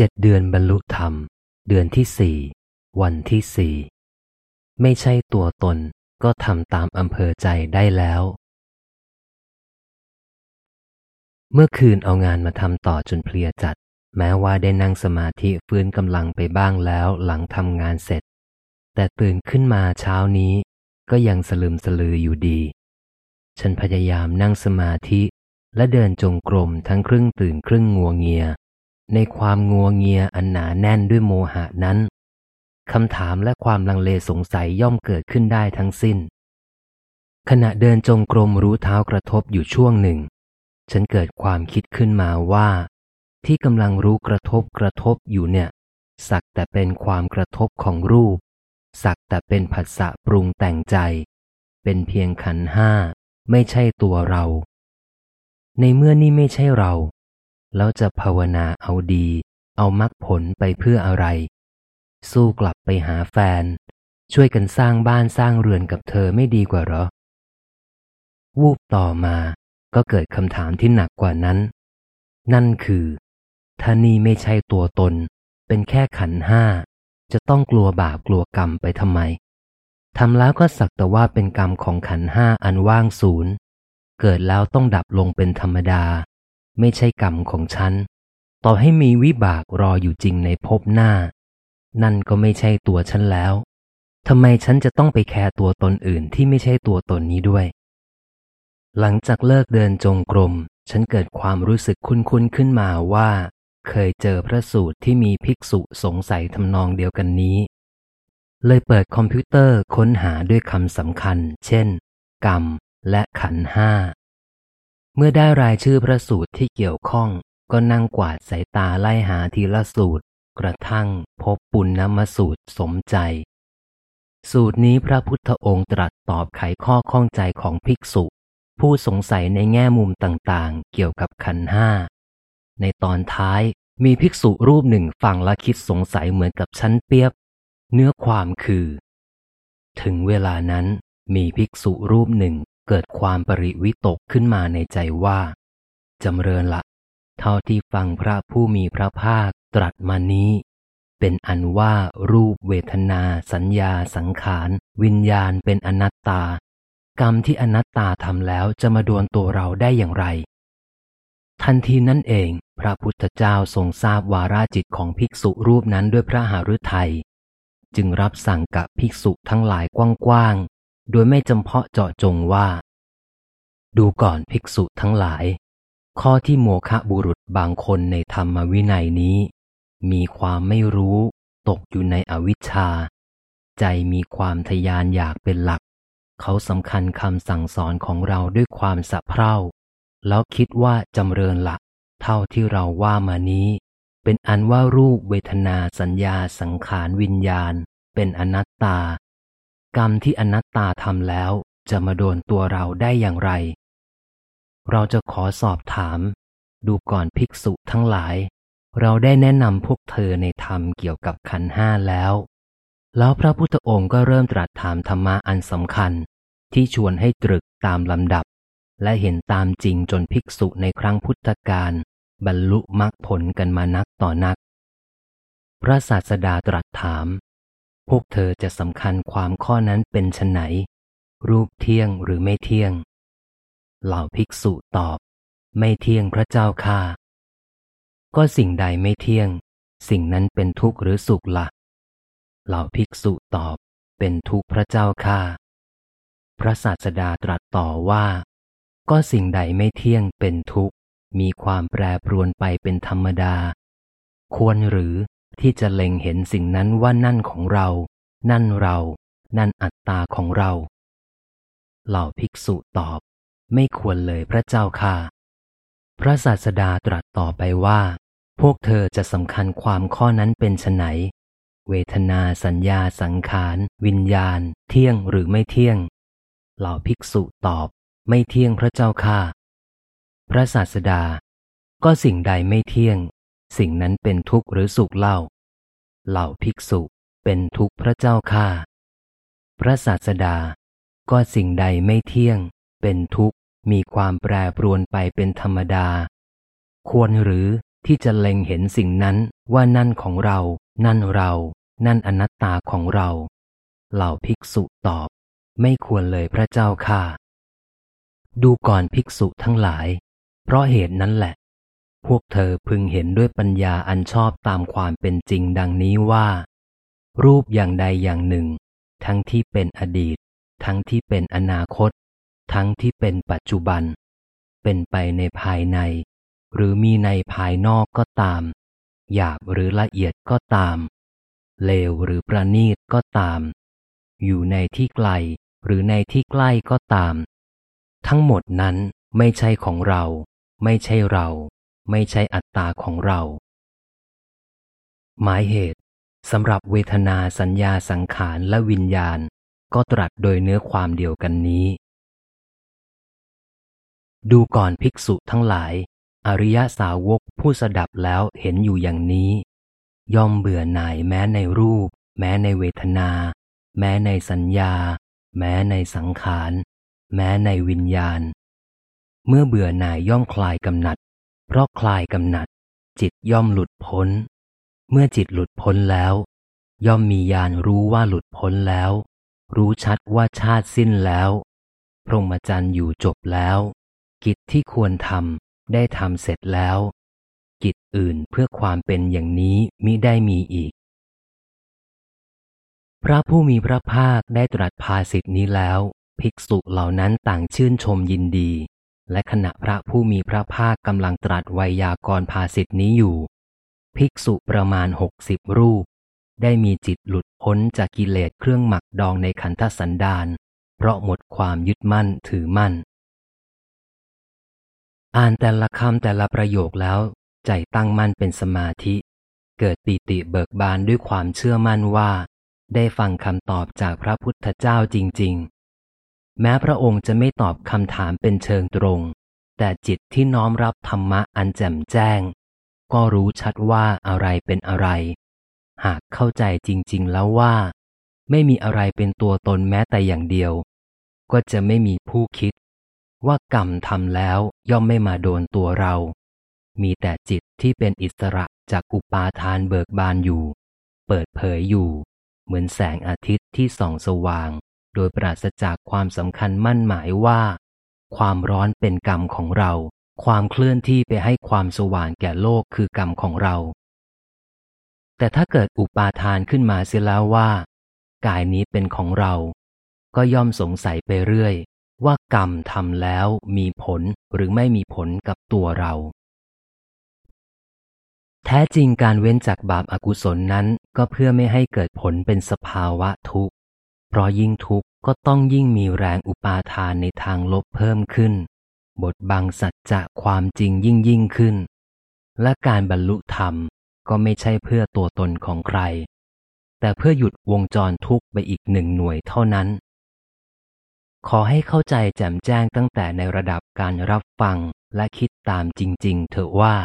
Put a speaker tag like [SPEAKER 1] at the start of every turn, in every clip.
[SPEAKER 1] จ็ดเดือนบรรลุธรรม เดือนที่สี่วันที่สี่ไม่ใช่ตัวตนก็ทำตามอำเภอใจได้แล้ว เมื่อคืนเอางานมาทำต่อจนเพลียจัด แม้ว่าได้นั่งสมาธิฟื้นกำลังไปบ้างแล้วหลังทำงานเสร็จ แต่ตื่นขึ้นมาเช้านี้ ก็ยังสลืมสลืออยู่ดี ฉันพยายามนั่งสมาธิและเดินจงกรมทั้งครึ่งตื่นครึ่งงัวเงีย ในความงัวเงียอันหนาแน่นด้วยโมหะนั้นคำถามและความลังเลสงสัยย่อมเกิดขึ้นได้ทั้งสิ้น ขณะเดินจงกรมรู้เท้ากระทบอยู่ช่วงหนึ่ง ฉันเกิดความคิดขึ้นมาว่า ที่กำลังรู้กระทบกระทบอยู่เนี่ย สักแต่เป็นความกระทบของรูป สักแต่เป็นผัสสะปรุงแต่งใจ เป็นเพียงขันห้า ไม่ใช่ตัวเรา ในเมื่อนี่ไม่ใช่เรา แล้วจะภาวนาเอาดี เอามรรคผลไปเพื่ออะไร สู้กลับไปหาแฟน ช่วยกันสร้างบ้านสร้างเรือนกับเธอไม่ดีกว่าหรอ วูบต่อมาก็เกิดคำถามที่หนักกว่านั้น นั่นคือถ้านี่ไม่ใช่ตัวตน เป็นแค่ขันห้า จะต้องกลัวบาปกลัวกรรมไปทำไมทำแล้วก็สักแต่ว่าเป็นกรรมของขันห้าอันว่างศูนย์ เกิดแล้วต้องดับลงเป็นธรรมดา ไม่ใช่กรรมของฉัน ต่อให้มีวิบากรออยู่จริงในภพหน้า นั่นก็ไม่ใช่ตัวฉันแล้วทำไมฉันจะต้องไปแคร์ตัวตนอื่นที่ไม่ใช่ตัวตนนี้ด้วย หลังจากเลิกเดินจงกรม ฉันเกิดความรู้สึกคุ้นๆขึ้นมาว่า เคยเจอพระสูตรที่มีภิกษุสงสัยทำนองเดียวกันนี้ เลยเปิดคอมพิวเตอร์ค้นหาด้วยคำสำคัญ เช่น กรรมและขันห้า เมื่อได้รายชื่อพระสูตรที่เกี่ยวข้อง ก็นั่งกวาดสายตาไล่หาทีละสูตร กระทั่งพบปุณณมสูตรสมใจ สูตรนี้พระพุทธองค์ตรัสตอบไขข้อข้องใจของภิกษุ ผู้สงสัยในแง่มุมต่างๆ เกี่ยวกับขันห้า ในตอนท้ายมีภิกษุรูปหนึ่งฟังและคิดสงสัยเหมือนกับชั้นเปียบ เนื้อความคือ ถึงเวลานั้นมีภิกษุรูปหนึ่ง เกิดความปริวิตกขึ้นมาในใจว่าจำเริญละ เท่าที่ฟังพระผู้มีพระภาคตรัสมานี้ เป็นอันว่ารูปเวทนา สัญญา สังขาร วิญญาณเป็นอนัตตา กรรมที่อนัตตาทำแล้วจะมาดวนตัวเราได้อย่างไร ทันทีนั่นเอง พระพุทธเจ้าทรงทราบวาราจิตของภิกษุรูปนั้นด้วยพระหฤทัยจึงรับสั่งกับภิกษุทั้งหลายกว้าง โดยไม่จำเพาะเจาะจงว่า ดูก่อนภิกษุทั้งหลาย ข้อที่โมฆะบุรุษบางคนในธรรมวินัยนี้ มีความไม่รู้ ตกอยู่ในอวิชชา ใจมีความทยานอยากเป็นหลัก เขาสำคัญคำสั่งสอนของเราด้วยความสะเพร่า แล้วคิดว่าจำเริญหลัก เท่าที่เราว่ามานี้ เป็นอันว่ารูปเวทนาสัญญาสังขารวิญญาณ เป็นอนัตตา กรรมที่อนัตตาทำแล้วจะมาโดนตัวเราได้อย่างไร เราจะขอสอบถาม ดูก่อนภิกษุทั้งหลาย เราได้แนะนำพวกเธอในธรรมเกี่ยวกับขันห้าแล้ว แล้วพระพุทธองค์ก็เริ่มตรัสถามธรรมะอันสำคัญ ที่ชวนให้ตรึกตามลำดับ และเห็นตามจริงจนภิกษุในครั้งพุทธกาลบรรลุมรรคผลกันมานักต่อนัก พระศาสดาตรัสถาม พวกเธอจะสำคัญความข้อนั้นเป็นชนไหน รูปเที่ยงหรือไม่เที่ยง เหล่าภิกษุตอบ ไม่เที่ยงพระเจ้าค่าก็สิ่งใดไม่เที่ยง สิ่งนั้นเป็นทุกข์หรือสุขละ่ะ เหล่าภิกษุตอบ เป็นทุกข์พระเจ้าค่าพระศาสดาตรัสต่อว่า ก็สิ่งใดไม่เที่ยงเป็นทุกข์ มีความแปรปรวนไปเป็นธรรมดา ควรหรือ ที่จะเล็งเห็นสิ่งนั้นว่านั่นของเรา นั่นเรา นั่นอัตตาของเรา เหล่าภิกษุตอบ ไม่ควรเลยพระเจ้าค่ะ พระศาสดาตรัสต่อไปว่า พวกเธอจะสำคัญความข้อนั้นเป็นไฉนเวทนาสัญญาสังขาร วิญญาณ เที่ยงหรือไม่เที่ยง เหล่าภิกษุตอบ ไม่เที่ยงพระเจ้าค่ะ พระศาสดา ก็สิ่งใดไม่เที่ยง สิ่งนั้นเป็นทุกข์หรือสุขเล่า เหล่าภิกษุเป็นทุกข์พระเจ้าค่ะพระศาสดา ก็สิ่งใดไม่เที่ยง เป็นทุกข์มีความแปรปรวนไปเป็นธรรมดา ควรหรือที่จะเล็งเห็นสิ่งนั้นว่านั่นของเรา นั่นเรา นั่นอนัตตาของเรา เหล่าภิกษุตอบ ไม่ควรเลยพระเจ้าค่ะดูก่อนภิกษุทั้งหลาย เพราะเหตุนั้นแหละ พวกเธอพึงเห็นด้วยปัญญาอันชอบตามความเป็นจริงดังนี้ว่า รูปอย่างใดอย่างหนึ่ง ทั้งที่เป็นอดีต ทั้งที่เป็นอนาคต ทั้งที่เป็นปัจจุบัน เป็นไปในภายใน หรือมีในภายนอกก็ตาม หยาบหรือละเอียดก็ตาม เลวหรือประณีตก็ตาม อยู่ในที่ไกลหรือในที่ใกล้ก็ตาม ทั้งหมดนั้นไม่ใช่ของเรา ไม่ใช่เรา ไม่ใช่อัตตาของเรา หมายเหตุสำหรับเวทนาสัญญาสังขารและวิญญาณ ก็ตรัสโดยเนื้อความเดียวกันนี้ ดูก่อนภิกษุทั้งหลาย อริยสาวกผู้สดับแล้วเห็นอยู่อย่างนี้ ย่อมเบื่อหน่ายแม้ในรูป แม้ในเวทนา แม้ในสัญญา แม้ในสังขาร แม้ในวิญญาณ เมื่อเบื่อหน่ายย่อมคลายกำหนัด เพราะคลายกำหนัด จิตย่อมหลุดพ้น เมื่อจิตหลุดพ้นแล้ว ย่อมมีญาณรู้ว่าหลุดพ้นแล้ว รู้ชัดว่าชาติสิ้นแล้วพรหมจรรย์อยู่จบแล้ว กิจที่ควรทำได้ทำเสร็จแล้ว กิจอื่นเพื่อความเป็นอย่างนี้มิได้มีอีก พระผู้มีพระภาคได้ตรัสภาสิทธินี้แล้ว ภิกษุเหล่านั้นต่างชื่นชมยินดี และขณะพระผู้มีพระภาคกำลังตรัสไวยากรณ์ภาสิทธินี้อยู่ ภิกษุประมาณหกสิบรูป ได้มีจิตหลุดพ้นจากกิเลสเครื่องหมักดองในขันธสันดาน เพราะหมดความยึดมั่นถือมั่น อ่านแต่ละคำแต่ละประโยคแล้ว ใจตั้งมั่นเป็นสมาธิ เกิดปีติเบิกบานด้วยความเชื่อมั่นว่า ได้ฟังคำตอบจากพระพุทธเจ้าจริง ๆ แม้พระองค์จะไม่ตอบคำถามเป็นเชิงตรง แต่จิตที่น้อมรับธรรมะอันแจ่มแจ้ง ก็รู้ชัดว่าอะไรเป็นอะไร หากเข้าใจจริง ๆ แล้วว่า ไม่มีอะไรเป็นตัวตนแม้แต่อย่างเดียว ก็จะไม่มีผู้คิด ว่ากรรมทำแล้วย่อมไม่มาโดนตัวเรา มีแต่จิตที่เป็นอิสระจากอุปาทานเบิกบานอยู่ เปิดเผยอยู่ เหมือนแสงอาทิตย์ที่ส่องสว่าง โดยปราศจากความสำคัญมั่นหมายว่า ความร้อนเป็นกรรมของเรา ความเคลื่อนที่ไปให้ความสว่างแก่โลกคือกรรมของเรา แต่ถ้าเกิดอุปาทานขึ้นมาเสียแล้วว่า กายนี้เป็นของเรา ก็ย่อมสงสัยไปเรื่อย ว่ากรรมทำแล้วมีผลหรือไม่มีผลกับตัวเรา แท้จริงการเว้นจากบาปอากุศลนั้นก็เพื่อไม่ให้เกิดผลเป็นสภาวะทุกข์ เพราะยิ่งทุกข์ก็ต้องยิ่งมีแรงอุปาทานในทางลบเพิ่มขึ้น บทบังสัจจะความจริงยิ่งยิ่งขึ้น และการบรรลุธรรมก็ไม่ใช่เพื่อตัวตนของใคร แต่เพื่อหยุดวงจรทุกข์ไปอีกหนึ่งหน่วยเท่านั้น ขอให้เข้าใจแจ่มแจ้งตั้งแต่ในระดับการรับฟังและคิดตามจริง ๆ เถอะว่า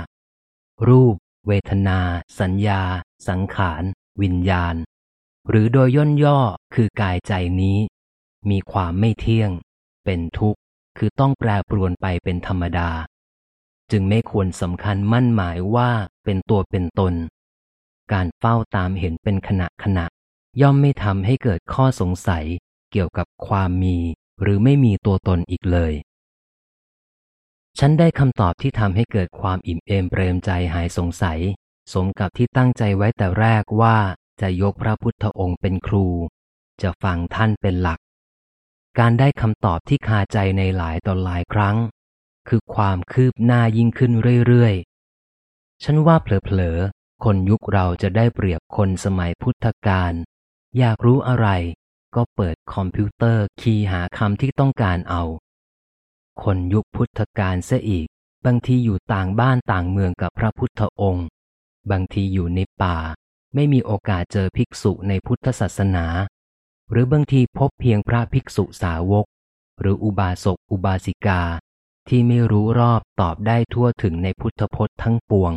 [SPEAKER 1] รูป เวทนา สัญญา สังขาร วิญญาณ หรือโดยย่นย่อคือกายใจนี้ มีความไม่เที่ยง เป็นทุกข์ คือต้องแปรปรวนไปเป็นธรรมดา จึงไม่ควรสำคัญมั่นหมายว่าเป็นตัวเป็นตน การเฝ้าตามเห็นเป็นขณะขณะ ย่อมไม่ทำให้เกิดข้อสงสัยเกี่ยวกับความมีหรือไม่มีตัวตนอีกเลย ฉันได้คำตอบที่ทำให้เกิดความอิ่มเอมเปรมใจหายสงสัย สมกับที่ตั้งใจไว้แต่แรกว่า จะยกพระพุทธองค์เป็นครู จะฟังท่านเป็นหลัก การได้คำตอบที่คาใจในหลายต่อหลายครั้ง คือความคืบหน้ายิ่งขึ้นเรื่อยๆ ฉันว่าเผลอๆ คนยุคเราจะได้เปรียบคนสมัยพุทธกาล อยากรู้อะไร ก็เปิดคอมพิวเตอร์คีย์หาคำที่ต้องการเอา คนยุคพุทธกาลเสียอีก บางทีอยู่ต่างบ้านต่างเมืองกับพระพุทธองค์ บางทีอยู่ในป่า ไม่มีโอกาสเจอภิกษุในพุทธศาสนา หรือบางทีพบเพียงพระภิกษุสาวก หรืออุบาสกอุบาสิกา ที่ไม่รู้รอบตอบได้ทั่วถึงในพุทธพจน์ทั้งปวง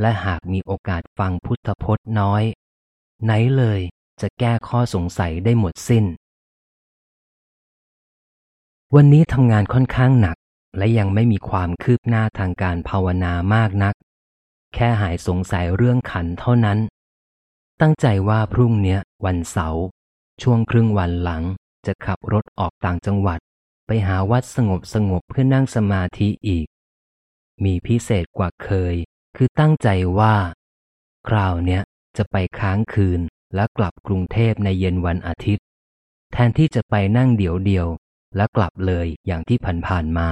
[SPEAKER 1] และหากมีโอกาสฟังพุทธพจน์น้อย ไหนเลยจะแก้ข้อสงสัยได้หมดสิ้น วันนี้ทำงานค่อนข้างหนักและยังไม่มีความคืบหน้าทางการภาวนามากนัก แค่หายสงสัยเรื่องขันเท่านั้น ตั้งใจว่าพรุ่งเนี้ย วันเสาร์ช่วงครึ่งวันหลังจะขับรถออกต่างจังหวัด ไปหาวัดสงบสงบเพื่อนั่งสมาธิอีก มีพิเศษกว่าเคย คือตั้งใจว่า คราวเนี้ยจะไปค้างคืนและกลับกรุงเทพในเย็นวันอาทิตย์ แทนที่จะไปนั่งเดี่ยวเดียวและกลับเลยอย่างที่ผ่านๆมา